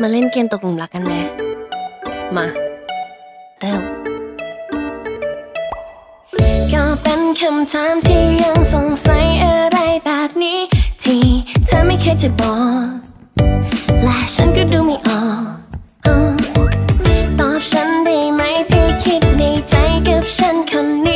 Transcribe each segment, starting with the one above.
มาเล่นเกมตกหลุมรักกันไหม มา เริ่ม ก็เป็นคำถามที่ยังสงสัยอะไรแบบนี้ ที่เธอไม่เคยจะบอก และฉันก็ดูไม่ออก ตอบฉันได้ไหมที่คิดในใจกับฉันคนนี้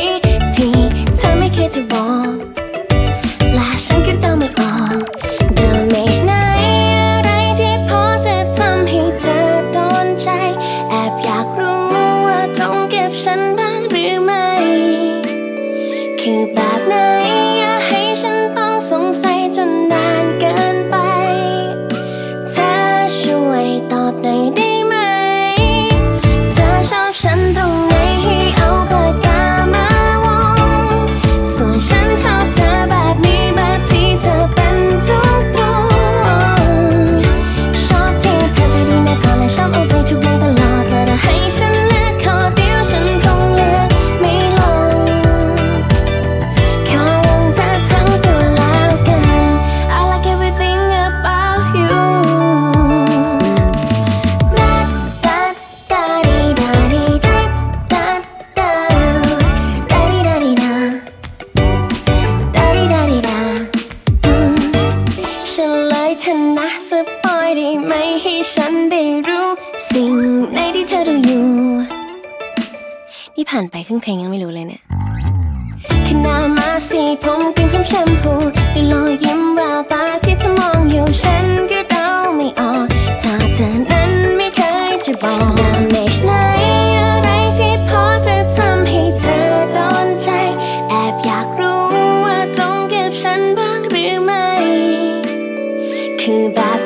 นได้รู้ สิ่งในที่เธอดูอยู่ นี่ผ่านไปครึ่งเพลงยังไม่รู้เลยเนี่ยขนามาสีผมกินพร้มแชมพูดูรอยยิ้มแววตาที่เธอมองอยู่ฉันก็เดาไม่ออกถ้าเธอนั้นไม่เคยจะบอกดาเมจไหนอะไรที่พอจะทำให้เธอโดนใจ แอบอยากรู้ว่าตรงกับฉันบ้างหรือไม่ คือแบบ